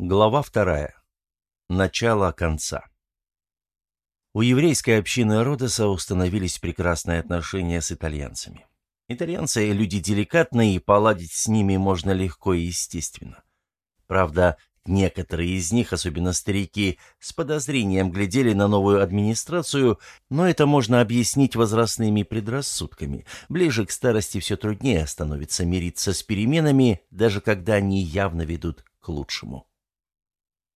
Глава вторая. Начало конца. У еврейской общины Родоса установились прекрасные отношения с итальянцами. Итальянцы – люди деликатные, и поладить с ними можно легко и естественно. Правда, некоторые из них, особенно старики, с подозрением глядели на новую администрацию, но это можно объяснить возрастными предрассудками. Ближе к старости все труднее становится мириться с переменами, даже когда они явно ведут к лучшему.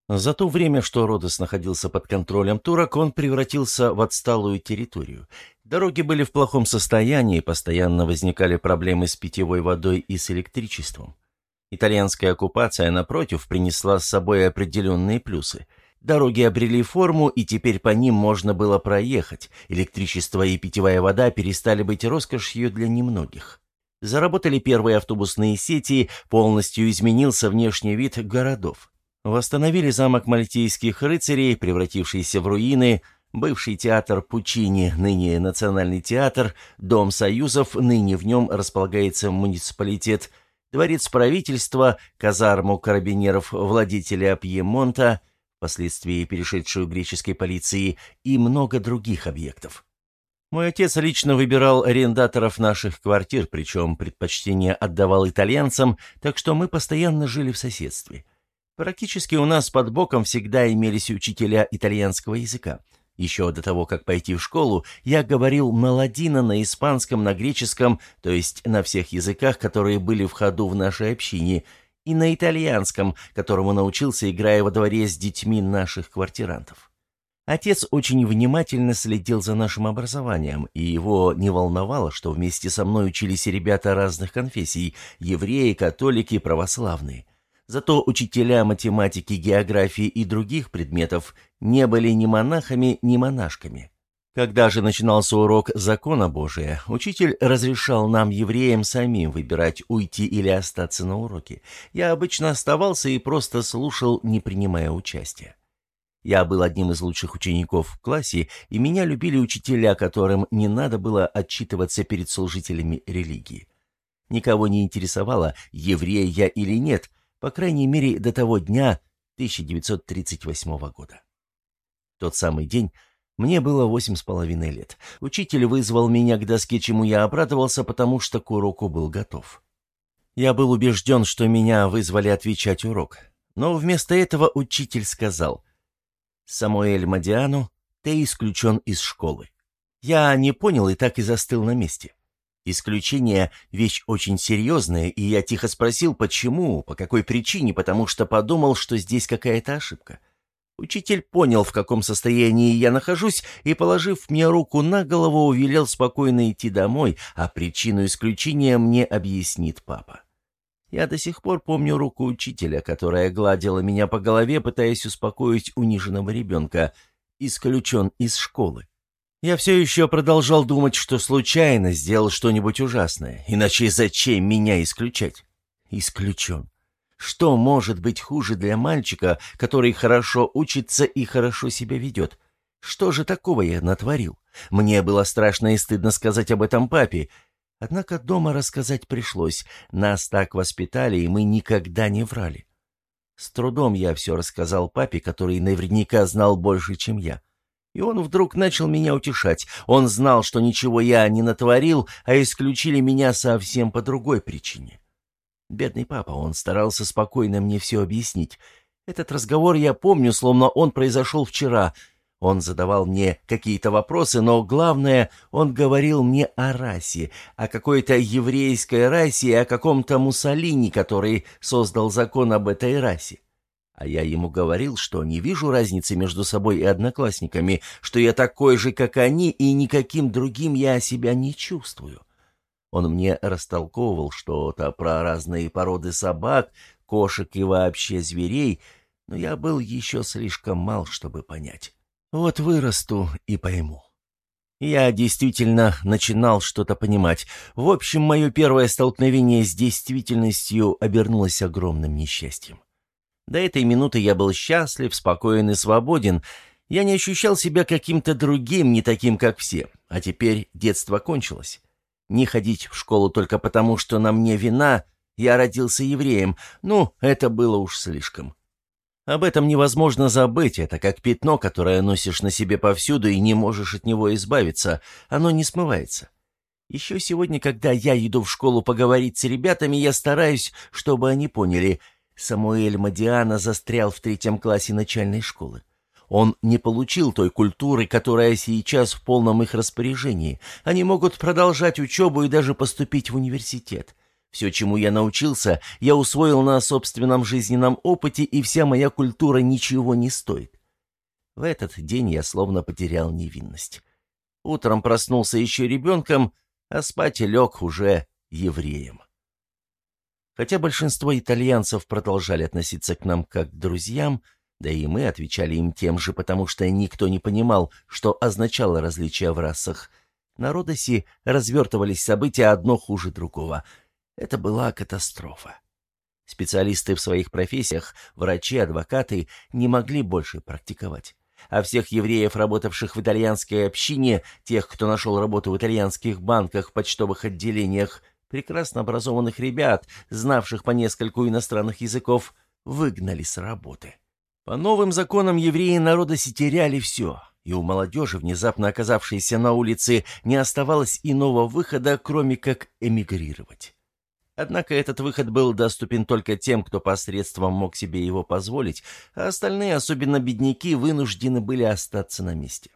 За то время, что Родос находился под контролем турок, он превратился в отсталую территорию. Дороги были в плохом состоянии, постоянно возникали проблемы с питьевой водой и с электричеством. Итальянская оккупация, напротив, принесла с собой определенные плюсы. Дороги обрели форму, и теперь по ним можно было проехать. Электричество и питьевая вода перестали быть роскошью для немногих. Заработали первые автобусные сети, полностью изменился внешний вид городов. Восстановили замок мальтийских рыцарей, превратившийся в руины, бывший театр Пучини, ныне Национальный театр, Дом Союзов, ныне в нем располагается муниципалитет, дворец правительства, казарму карабинеров владетеля Пьемонта, впоследствии перешедшую греческой полиции, и много других объектов. Мой отец лично выбирал арендаторов наших квартир, причем предпочтение отдавал итальянцам, так что мы постоянно жили в соседстве. Практически у нас под боком всегда имелись учителя итальянского языка. Еще до того, как пойти в школу, я говорил маладина на испанском, на греческом, то есть на всех языках, которые были в ходу в нашей общине, и на итальянском, которому научился, играя во дворе с детьми наших квартирантов. Отец очень внимательно следил за нашим образованием, и его не волновало, что вместе со мной учились ребята разных конфессий – евреи, католики, православные. Зато учителя математики, географии и других предметов не были ни монахами, ни монашками. Когда же начинался урок закона Божия, учитель разрешал нам, евреям, самим выбирать, уйти или остаться на уроке. Я обычно оставался и просто слушал, не принимая участия. Я был одним из лучших учеников в классе, и меня любили учителя, которым не надо было отчитываться перед служителями религии. Никого не интересовало, еврей я или нет – по крайней мере, до того дня 1938 года. Тот самый день мне было восемь с половиной лет. Учитель вызвал меня к доске, чему я обрадовался, потому что к уроку был готов. Я был убежден, что меня вызвали отвечать урок. Но вместо этого учитель сказал, «Самуэль Мадиану, ты исключен из школы». Я не понял и так и застыл на месте. Исключение – вещь очень серьезная, и я тихо спросил, почему, по какой причине, потому что подумал, что здесь какая-то ошибка. Учитель понял, в каком состоянии я нахожусь, и, положив мне руку на голову, велел спокойно идти домой, а причину исключения мне объяснит папа. Я до сих пор помню руку учителя, которая гладила меня по голове, пытаясь успокоить униженного ребенка. Исключен из школы. Я все еще продолжал думать, что случайно сделал что-нибудь ужасное, иначе зачем меня исключать? Исключен. Что может быть хуже для мальчика, который хорошо учится и хорошо себя ведет? Что же такого я натворил? Мне было страшно и стыдно сказать об этом папе. Однако дома рассказать пришлось. Нас так воспитали, и мы никогда не врали. С трудом я все рассказал папе, который наверняка знал больше, чем я. И он вдруг начал меня утешать. Он знал, что ничего я не натворил, а исключили меня совсем по другой причине. Бедный папа, он старался спокойно мне все объяснить. Этот разговор я помню, словно он произошел вчера. Он задавал мне какие-то вопросы, но главное, он говорил мне о расе, о какой-то еврейской расе о каком-то Муссолини, который создал закон об этой расе. А я ему говорил, что не вижу разницы между собой и одноклассниками, что я такой же, как они, и никаким другим я себя не чувствую. Он мне растолковывал что-то про разные породы собак, кошек и вообще зверей, но я был еще слишком мал, чтобы понять. Вот вырасту и пойму. Я действительно начинал что-то понимать. В общем, мое первое столкновение с действительностью обернулось огромным несчастьем. До этой минуты я был счастлив, спокоен и свободен. Я не ощущал себя каким-то другим, не таким, как все. А теперь детство кончилось. Не ходить в школу только потому, что на мне вина, я родился евреем. Ну, это было уж слишком. Об этом невозможно забыть, это как пятно, которое носишь на себе повсюду и не можешь от него избавиться, оно не смывается. Еще сегодня, когда я иду в школу поговорить с ребятами, я стараюсь, чтобы они поняли, Самуэль Мадиана застрял в третьем классе начальной школы. Он не получил той культуры, которая сейчас в полном их распоряжении. Они могут продолжать учебу и даже поступить в университет. Все, чему я научился, я усвоил на собственном жизненном опыте, и вся моя культура ничего не стоит. В этот день я словно потерял невинность. Утром проснулся еще ребенком, а спать лег уже евреем. Хотя большинство итальянцев продолжали относиться к нам как к друзьям, да и мы отвечали им тем же, потому что никто не понимал, что означало различие в расах. На Родосе развертывались события одно хуже другого — это была катастрофа. Специалисты в своих профессиях, врачи, адвокаты, не могли больше практиковать. А всех евреев, работавших в итальянской общине, тех, кто нашел работу в итальянских банках, почтовых отделениях, прекрасно образованных ребят, знавших по нескольку иностранных языков, выгнали с работы. По новым законам евреи народа теряли все, и у молодежи, внезапно оказавшейся на улице, не оставалось иного выхода, кроме как эмигрировать. Однако этот выход был доступен только тем, кто посредством мог себе его позволить, а остальные, особенно бедняки, вынуждены были остаться на месте.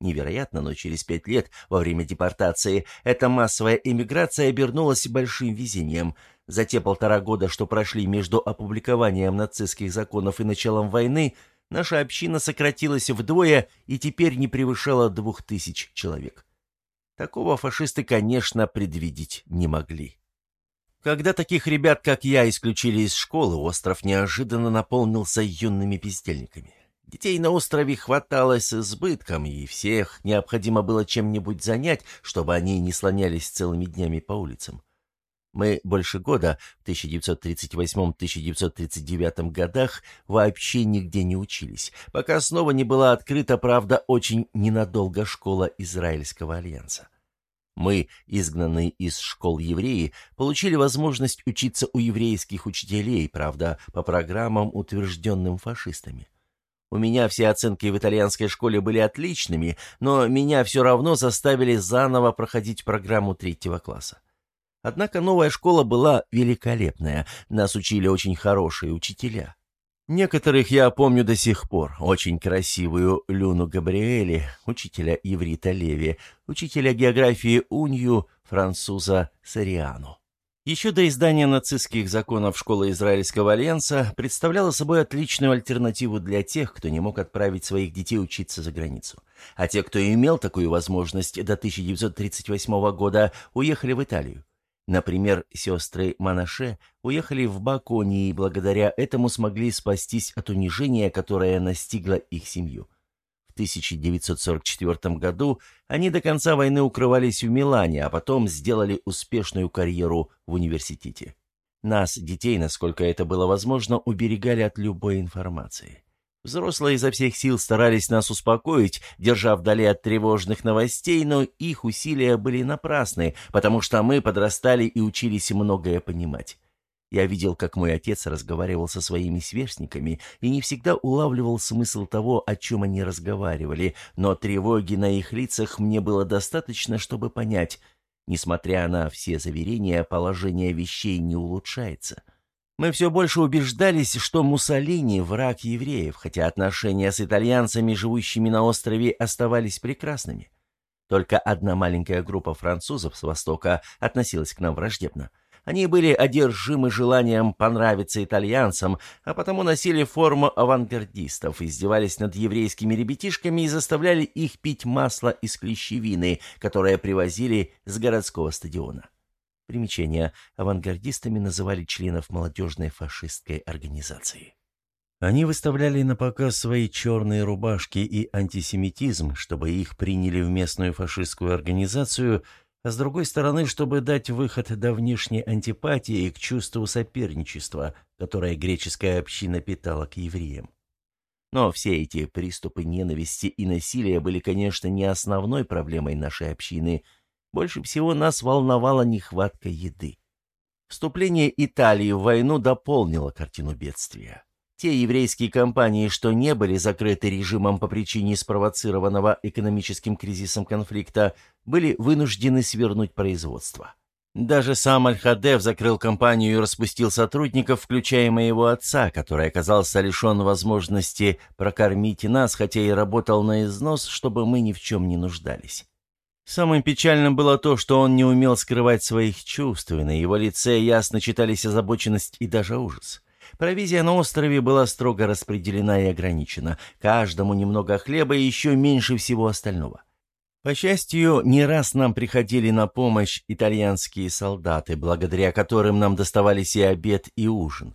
Невероятно, но через пять лет, во время депортации, эта массовая эмиграция обернулась большим везением. За те полтора года, что прошли между опубликованием нацистских законов и началом войны, наша община сократилась вдвое и теперь не превышала двух тысяч человек. Такого фашисты, конечно, предвидеть не могли. Когда таких ребят, как я, исключили из школы, остров неожиданно наполнился юными бездельниками. Детей на острове хватало с избытком, и всех необходимо было чем-нибудь занять, чтобы они не слонялись целыми днями по улицам. Мы больше года, в 1938-1939 годах, вообще нигде не учились, пока снова не была открыта, правда, очень ненадолго школа Израильского альянса. Мы, изгнанные из школ евреи, получили возможность учиться у еврейских учителей, правда, по программам, утвержденным фашистами. У меня все оценки в итальянской школе были отличными, но меня все равно заставили заново проходить программу третьего класса. Однако новая школа была великолепная, нас учили очень хорошие учителя. Некоторых я помню до сих пор. Очень красивую Люну Габриэли, учителя иврита Леви, учителя географии Унью, француза Сариану. Еще до издания нацистских законов школа Израильского альянса представляла собой отличную альтернативу для тех, кто не мог отправить своих детей учиться за границу. А те, кто имел такую возможность до 1938 года, уехали в Италию. Например, сестры Манаше уехали в Бакони и благодаря этому смогли спастись от унижения, которое настигло их семью. В 1944 году они до конца войны укрывались в Милане, а потом сделали успешную карьеру в университете. Нас, детей, насколько это было возможно, уберегали от любой информации. Взрослые изо всех сил старались нас успокоить, держа вдали от тревожных новостей, но их усилия были напрасны, потому что мы подрастали и учились многое понимать. Я видел, как мой отец разговаривал со своими сверстниками и не всегда улавливал смысл того, о чем они разговаривали, но тревоги на их лицах мне было достаточно, чтобы понять, несмотря на все заверения, положение вещей не улучшается. Мы все больше убеждались, что Муссолини – враг евреев, хотя отношения с итальянцами, живущими на острове, оставались прекрасными. Только одна маленькая группа французов с Востока относилась к нам враждебно. Они были одержимы желанием понравиться итальянцам, а потому носили форму авангардистов, издевались над еврейскими ребятишками и заставляли их пить масло из клещевины, которое привозили с городского стадиона. Примечание. Авангардистами называли членов молодежной фашистской организации. Они выставляли на показ свои черные рубашки и антисемитизм, чтобы их приняли в местную фашистскую организацию, с другой стороны, чтобы дать выход до внешней антипатии и к чувству соперничества, которое греческая община питала к евреям. Но все эти приступы ненависти и насилия были, конечно, не основной проблемой нашей общины – больше всего нас волновала нехватка еды. Вступление Италии в войну дополнило картину бедствия. Те еврейские компании, что не были закрыты режимом по причине спровоцированного экономическим кризисом конфликта, были вынуждены свернуть производство. Даже сам Аль-Хадев закрыл компанию и распустил сотрудников, включая моего отца, который оказался лишен возможности прокормить нас, хотя и работал на износ, чтобы мы ни в чем не нуждались. Самым печальным было то, что он не умел скрывать своих чувств, и на его лице ясно читались озабоченность и даже ужас. Провизия на острове была строго распределена и ограничена. Каждому немного хлеба и еще меньше всего остального. По счастью, не раз нам приходили на помощь итальянские солдаты, благодаря которым нам доставались и обед, и ужин.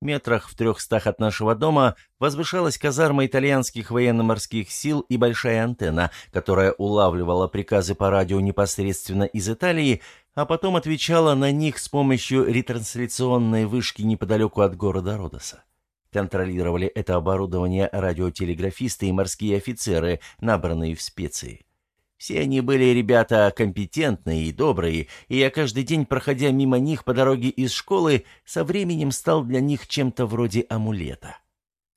Метрах в трехстах от нашего дома возвышалась казарма итальянских военно-морских сил и большая антенна, которая улавливала приказы по радио непосредственно из Италии, а потом отвечала на них с помощью ретрансляционной вышки неподалеку от города Родоса. Контролировали это оборудование радиотелеграфисты и морские офицеры, набранные в специи. Все они были ребята компетентные и добрые, и я каждый день, проходя мимо них по дороге из школы, со временем стал для них чем-то вроде амулета.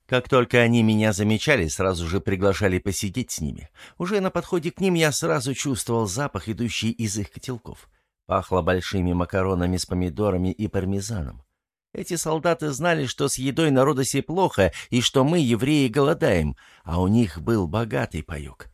Как только они меня замечали, сразу же приглашали посидеть с ними. Уже на подходе к ним я сразу чувствовал запах, идущий из их котелков. Пахло большими макаронами с помидорами и пармезаном. Эти солдаты знали, что с едой на Родосе плохо, и что мы, евреи, голодаем, а у них был богатый паёк.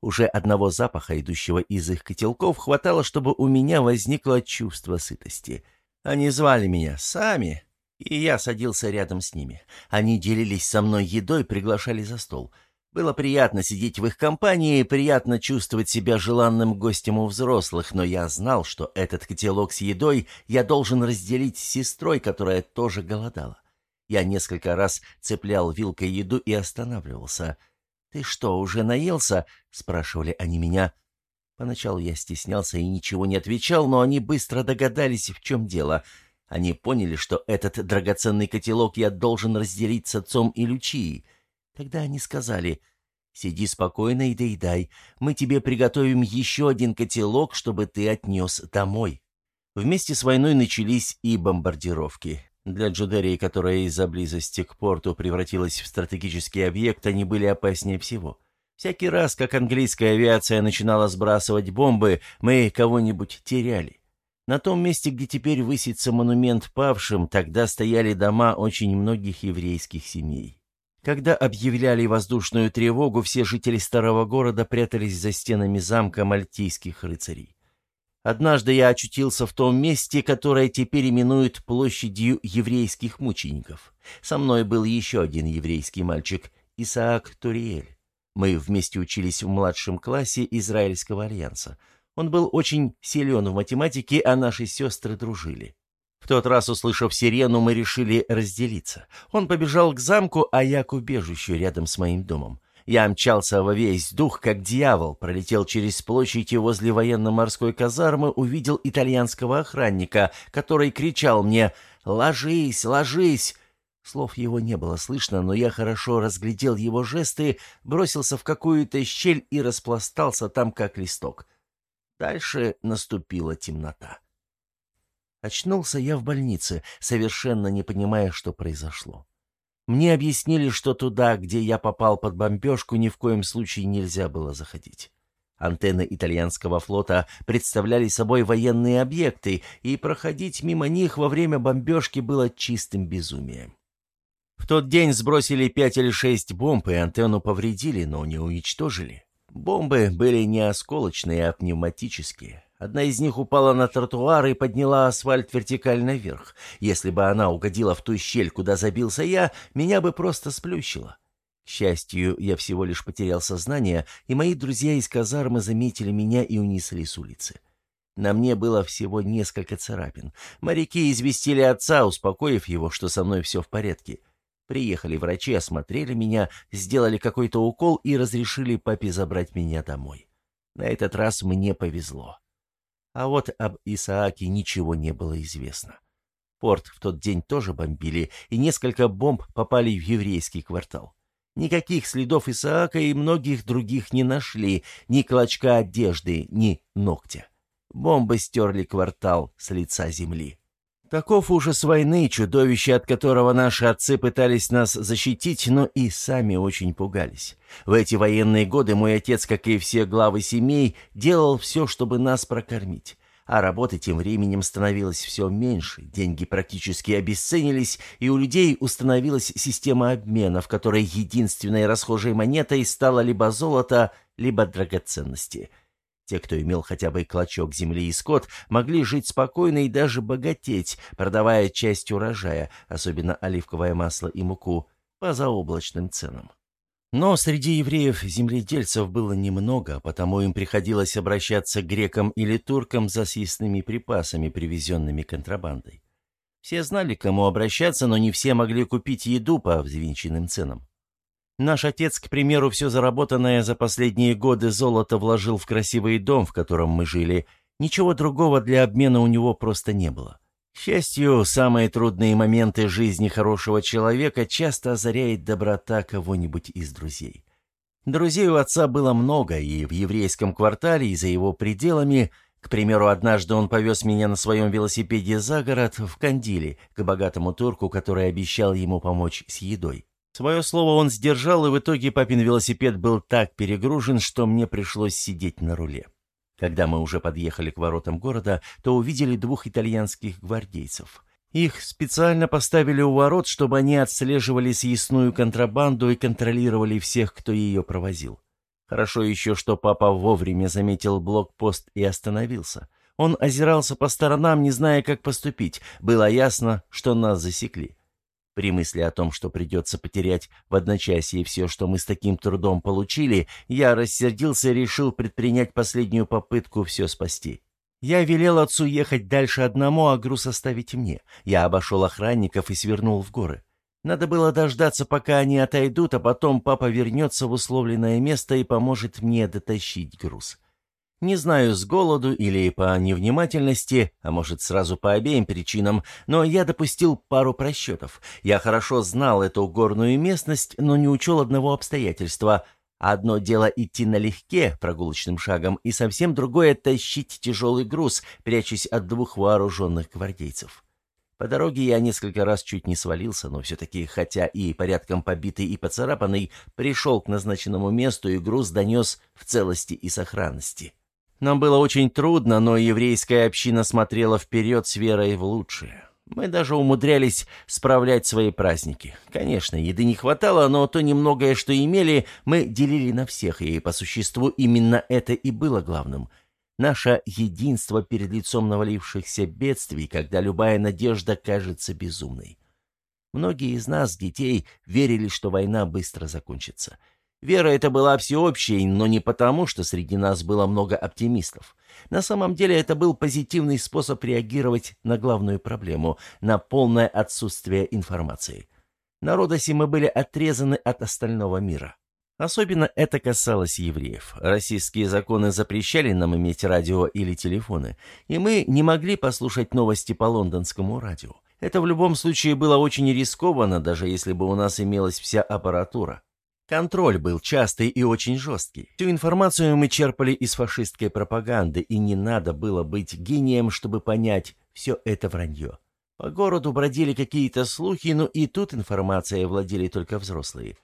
Уже одного запаха, идущего из их котелков, хватало, чтобы у меня возникло чувство сытости. Они звали меня сами, и я садился рядом с ними. Они делились со мной едой, приглашали за стол — было приятно сидеть в их компании, приятно чувствовать себя желанным гостем у взрослых, но я знал, что этот котелок с едой я должен разделить с сестрой, которая тоже голодала. Я несколько раз цеплял вилкой еду и останавливался. «Ты что, уже наелся?» — спрашивали они меня. Поначалу я стеснялся и ничего не отвечал, но они быстро догадались, в чем дело. Они поняли, что этот драгоценный котелок я должен разделить с отцом и Лючией. Тогда они сказали, «Сиди спокойно и доедай. Мы тебе приготовим еще один котелок, чтобы ты отнес домой». Вместе с войной начались и бомбардировки. Для Джудерии, которая из-за близости к порту превратилась в стратегический объект, они были опаснее всего. Всякий раз, как английская авиация начинала сбрасывать бомбы, мы кого-нибудь теряли. На том месте, где теперь высится монумент павшим, тогда стояли дома очень многих еврейских семей. Когда объявляли воздушную тревогу, все жители старого города прятались за стенами замка мальтийских рыцарей. Однажды я очутился в том месте, которое теперь именуют площадью еврейских мучеников. Со мной был еще один еврейский мальчик, Исаак Туриэль. Мы вместе учились в младшем классе Израильского альянса. Он был очень силен в математике, а наши сестры дружили. В тот раз, услышав сирену, мы решили разделиться. Он побежал к замку, а я к убежищу рядом с моим домом. Я мчался во весь дух, как дьявол, пролетел через площадь и возле военно-морской казармы увидел итальянского охранника, который кричал мне «Ложись, ложись!». Слов его не было слышно, но я хорошо разглядел его жесты, бросился в какую-то щель и распластался там, как листок. Дальше наступила темнота. Очнулся я в больнице, совершенно не понимая, что произошло. Мне объяснили, что туда, где я попал под бомбежку, ни в коем случае нельзя было заходить. Антенны итальянского флота представляли собой военные объекты, и проходить мимо них во время бомбежки было чистым безумием. В тот день сбросили пять или шесть бомб, и антенну повредили, но не уничтожили. Бомбы были не осколочные, а пневматические. Одна из них упала на тротуар и подняла асфальт вертикально вверх. Если бы она угодила в ту щель, куда забился я, меня бы просто сплющило. К счастью, я всего лишь потерял сознание, и мои друзья из казармы заметили меня и унесли с улицы. На мне было всего несколько царапин. Моряки известили отца, успокоив его, что со мной все в порядке. Приехали врачи, осмотрели меня, сделали какой-то укол и разрешили папе забрать меня домой. На этот раз мне повезло. А вот об Исааке ничего не было известно. Порт в тот день тоже бомбили, и несколько бомб попали в еврейский квартал. Никаких следов Исаака и многих других не нашли, ни клочка одежды, ни ногтя. Бомбы стерли квартал с лица земли. Таков ужас войны, чудовище, от которого наши отцы пытались нас защитить, но и сами очень пугались. В эти военные годы мой отец, как и все главы семей, делал все, чтобы нас прокормить. А работы тем временем становилось все меньше, деньги практически обесценились, и у людей установилась система обмена, в которой единственной расхожей монетой стало либо золото, либо драгоценности – те, кто имел хотя бы клочок земли и скот, могли жить спокойно и даже богатеть, продавая часть урожая, особенно оливковое масло и муку, по заоблачным ценам. Но среди евреев-земледельцев было немного, потому им приходилось обращаться к грекам или туркам за съестными припасами, привезенными контрабандой. Все знали, к кому обращаться, но не все могли купить еду по взвинченным ценам. Наш отец, к примеру, все заработанное за последние годы золото вложил в красивый дом, в котором мы жили. Ничего другого для обмена у него просто не было. К счастью, самые трудные моменты жизни хорошего человека часто озаряет доброта кого-нибудь из друзей. Друзей у отца было много, и в еврейском квартале, и за его пределами. К примеру, однажды он повез меня на своем велосипеде за город, в Кандили, к богатому турку, который обещал ему помочь с едой. Свое слово он сдержал, и в итоге папин велосипед был так перегружен, что мне пришлось сидеть на руле. Когда мы уже подъехали к воротам города, то увидели двух итальянских гвардейцев. Их специально поставили у ворот, чтобы они отслеживали съестную контрабанду и контролировали всех, кто ее провозил. Хорошо еще, что папа вовремя заметил блокпост и остановился. Он озирался по сторонам, не зная, как поступить. Было ясно, что нас засекли. При мысли о том, что придется потерять в одночасье все, что мы с таким трудом получили, я рассердился и решил предпринять последнюю попытку все спасти. Я велел отцу ехать дальше одному, а груз оставить мне. Я обошел охранников и свернул в горы. Надо было дождаться, пока они отойдут, а потом папа вернется в условленное место и поможет мне дотащить груз. Не знаю, с голоду или по невнимательности, а может, сразу по обеим причинам, но я допустил пару просчетов. Я хорошо знал эту горную местность, но не учел одного обстоятельства. Одно дело идти налегке, прогулочным шагом, и совсем другое — тащить тяжелый груз, прячась от двух вооруженных гвардейцев. По дороге я несколько раз чуть не свалился, но все-таки, хотя и порядком побитый и поцарапанный, пришел к назначенному месту и груз донес в целости и сохранности. Нам было очень трудно, но еврейская община смотрела вперед с верой в лучшее. Мы даже умудрялись справлять свои праздники. Конечно, еды не хватало, но то немногое, что имели, мы делили на всех, и по существу именно это и было главным. Наше единство перед лицом навалившихся бедствий, когда любая надежда кажется безумной. Многие из нас, детей, верили, что война быстро закончится — Вера эта была всеобщей, но не потому, что среди нас было много оптимистов. На самом деле это был позитивный способ реагировать на главную проблему, на полное отсутствие информации. На Родосе мы были отрезаны от остального мира. Особенно это касалось евреев. Российские законы запрещали нам иметь радио или телефоны, и мы не могли послушать новости по лондонскому радио. Это в любом случае было очень рискованно, даже если бы у нас имелась вся аппаратура. Контроль был частый и очень жесткий. Всю информацию мы черпали из фашистской пропаганды, и не надо было быть гением, чтобы понять, все это вранье. По городу бродили какие-то слухи, но и тут информацией владели только взрослые.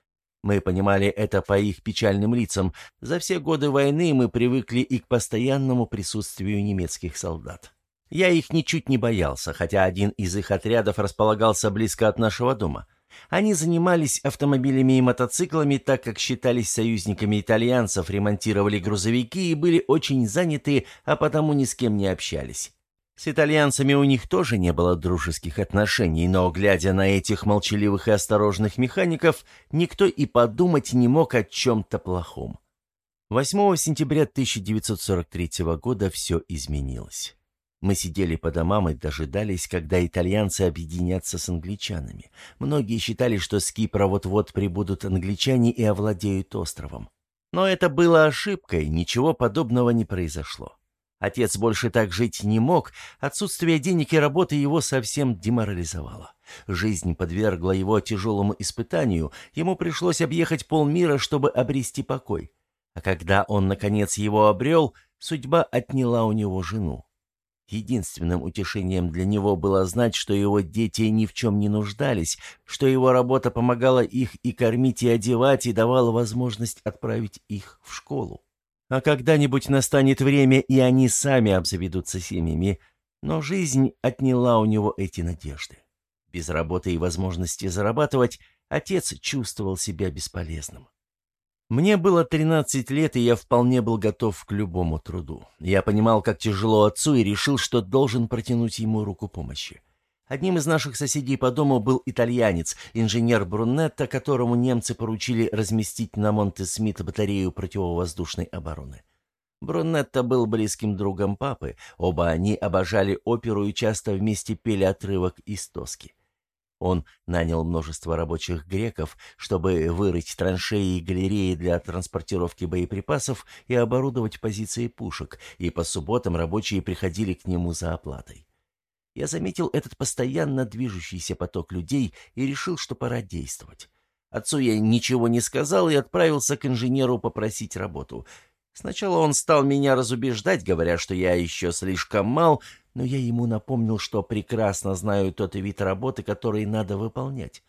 Мы понимали это по их печальным лицам. За все годы войны мы привыкли и к постоянному присутствию немецких солдат. Я их ничуть не боялся, хотя один из их отрядов располагался близко от нашего дома. Они занимались автомобилями и мотоциклами, так как считались союзниками итальянцев, ремонтировали грузовики и были очень заняты, а потому ни с кем не общались. С итальянцами у них тоже не было дружеских отношений, но, глядя на этих молчаливых и осторожных механиков, никто и подумать не мог о чем-то плохом. 8 сентября 1943 года все изменилось. Мы сидели по домам и дожидались, когда итальянцы объединятся с англичанами. Многие считали, что с Кипра вот-вот прибудут англичане и овладеют островом. Но это было ошибкой, ничего подобного не произошло. Отец больше так жить не мог, отсутствие денег и работы его совсем деморализовало. Жизнь подвергла его тяжелому испытанию, ему пришлось объехать полмира, чтобы обрести покой. А когда он, наконец, его обрел, судьба отняла у него жену. Единственным утешением для него было знать, что его дети ни в чем не нуждались, что его работа помогала их и кормить, и одевать, и давала возможность отправить их в школу. А когда-нибудь настанет время, и они сами обзаведутся семьями, но жизнь отняла у него эти надежды. Без работы и возможности зарабатывать отец чувствовал себя бесполезным. Мне было 13 лет, и я вполне был готов к любому труду. Я понимал, как тяжело отцу, и решил, что должен протянуть ему руку помощи. Одним из наших соседей по дому был итальянец, инженер Брунетто, которому немцы поручили разместить на Монте-Смит батарею противовоздушной обороны. Брунетто был близким другом папы, оба они обожали оперу и часто вместе пели отрывок из тоски. Он нанял множество рабочих греков, чтобы вырыть траншеи и галереи для транспортировки боеприпасов и оборудовать позиции пушек, и по субботам рабочие приходили к нему за оплатой. Я заметил этот постоянно движущийся поток людей и решил, что пора действовать. Отцу я ничего не сказал и отправился к инженеру попросить работу. Сначала он стал меня разубеждать, говоря, что я еще слишком мал, но я ему напомнил, что прекрасно знаю тот вид работы, который надо выполнять.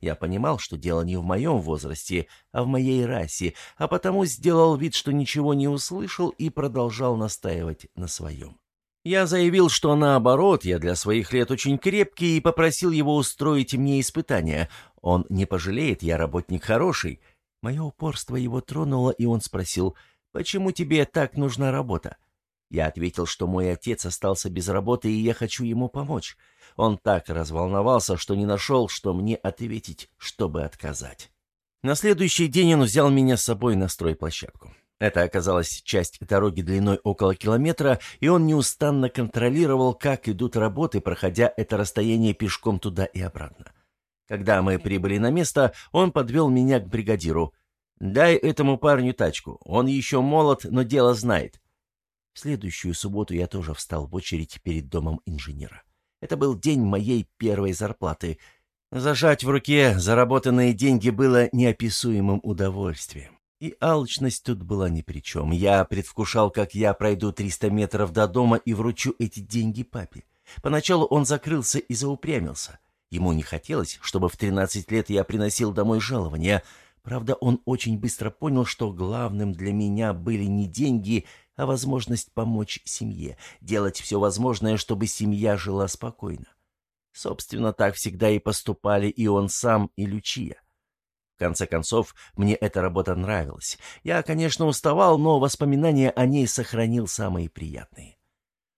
Я понимал, что дело не в моем возрасте, а в моей расе, а потому сделал вид, что ничего не услышал и продолжал настаивать на своем. Я заявил, что наоборот, я для своих лет очень крепкий и попросил его устроить мне испытания. Он не пожалеет, я работник хороший. Мое упорство его тронуло, и он спросил, «Почему тебе так нужна работа?» Я ответил, что мой отец остался без работы, и я хочу ему помочь. Он так разволновался, что не нашел, что мне ответить, чтобы отказать. На следующий день он взял меня с собой на стройплощадку. Это оказалась часть дороги длиной около километра, и он неустанно контролировал, как идут работы, проходя это расстояние пешком туда и обратно. Когда мы прибыли на место, он подвел меня к бригадиру. «Дай этому парню тачку. Он еще молод, но дело знает. В следующую субботу я тоже встал в очередь перед домом инженера. Это был день моей первой зарплаты. Зажать в руке заработанные деньги было неописуемым удовольствием. И алчность тут была ни при чем. Я предвкушал, как я пройду 300 метров до дома и вручу эти деньги папе. Поначалу он закрылся и заупрямился. Ему не хотелось, чтобы в 13 лет я приносил домой жалования. Правда, он очень быстро понял, что главным для меня были не деньги, а возможность помочь семье, делать все возможное, чтобы семья жила спокойно. Собственно, так всегда и поступали и он сам, и Лючия. В конце концов, мне эта работа нравилась. Я, конечно, уставал, но воспоминания о ней сохранил самые приятные.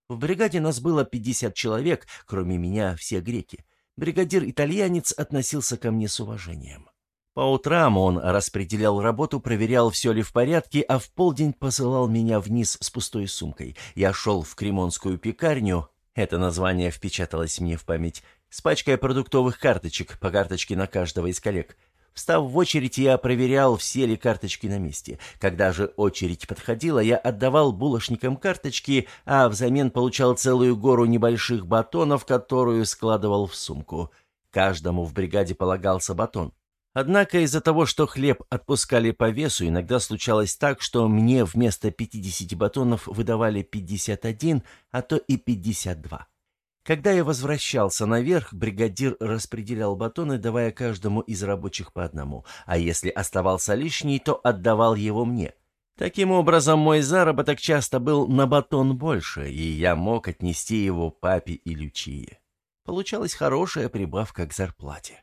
В бригаде нас было 50 человек, кроме меня все греки. Бригадир-итальянец относился ко мне с уважением. По утрам он распределял работу, проверял, все ли в порядке, а в полдень посылал меня вниз с пустой сумкой. Я шел в кремонскую пекарню, это название впечаталось мне в память, с пачкой продуктовых карточек, по карточке на каждого из коллег. Встав в очередь, я проверял, все ли карточки на месте. Когда же очередь подходила, я отдавал булочникам карточки, а взамен получал целую гору небольших батонов, которую складывал в сумку. Каждому в бригаде полагался батон. Однако из-за того, что хлеб отпускали по весу, иногда случалось так, что мне вместо 50 батонов выдавали 51, а то и 52. Когда я возвращался наверх, бригадир распределял батоны, давая каждому из рабочих по одному, а если оставался лишний, то отдавал его мне. Таким образом, мой заработок часто был на батон больше, и я мог отнести его папе и Лючие. Получалась хорошая прибавка к зарплате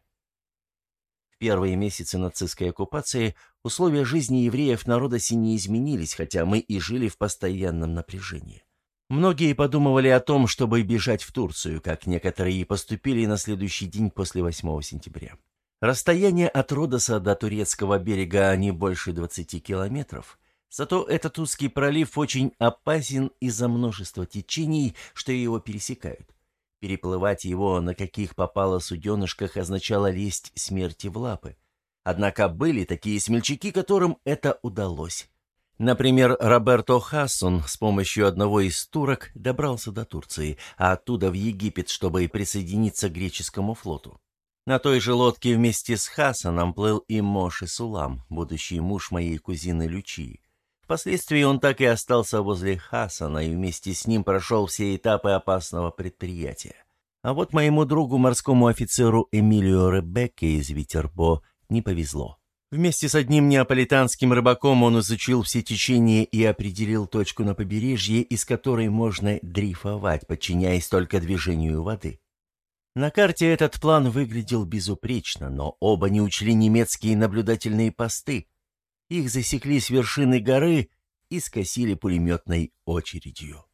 первые месяцы нацистской оккупации условия жизни евреев на Родосе не изменились, хотя мы и жили в постоянном напряжении. Многие подумывали о том, чтобы бежать в Турцию, как некоторые и поступили на следующий день после 8 сентября. Расстояние от Родоса до турецкого берега не больше 20 километров. Зато этот узкий пролив очень опасен из-за множества течений, что его пересекают. Переплывать его на каких попало суденышках означало лезть смерти в лапы. Однако были такие смельчаки, которым это удалось. Например, Роберто Хассон с помощью одного из турок добрался до Турции, а оттуда в Египет, чтобы присоединиться к греческому флоту. На той же лодке вместе с Хасаном плыл и Моше Сулам, будущий муж моей кузины Лючии Впоследствии он так и остался возле Хасана и вместе с ним прошел все этапы опасного предприятия. А вот моему другу, морскому офицеру Эмилио Ребекке из Витербо, не повезло. Вместе с одним неаполитанским рыбаком он изучил все течения и определил точку на побережье, из которой можно дрейфовать, подчиняясь только движению воды. На карте этот план выглядел безупречно, но оба не учли немецкие наблюдательные посты. Их засекли с вершины горы и скосили пулеметной очередью.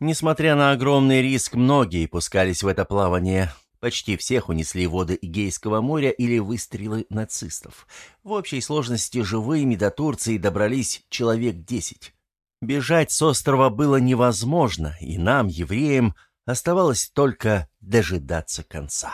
Несмотря на огромный риск, многие пускались в это плавание. Почти всех унесли воды Игейского моря или выстрелы нацистов. В общей сложности живыми до Турции добрались человек десять. Бежать с острова было невозможно, и нам, евреям, оставалось только дожидаться конца.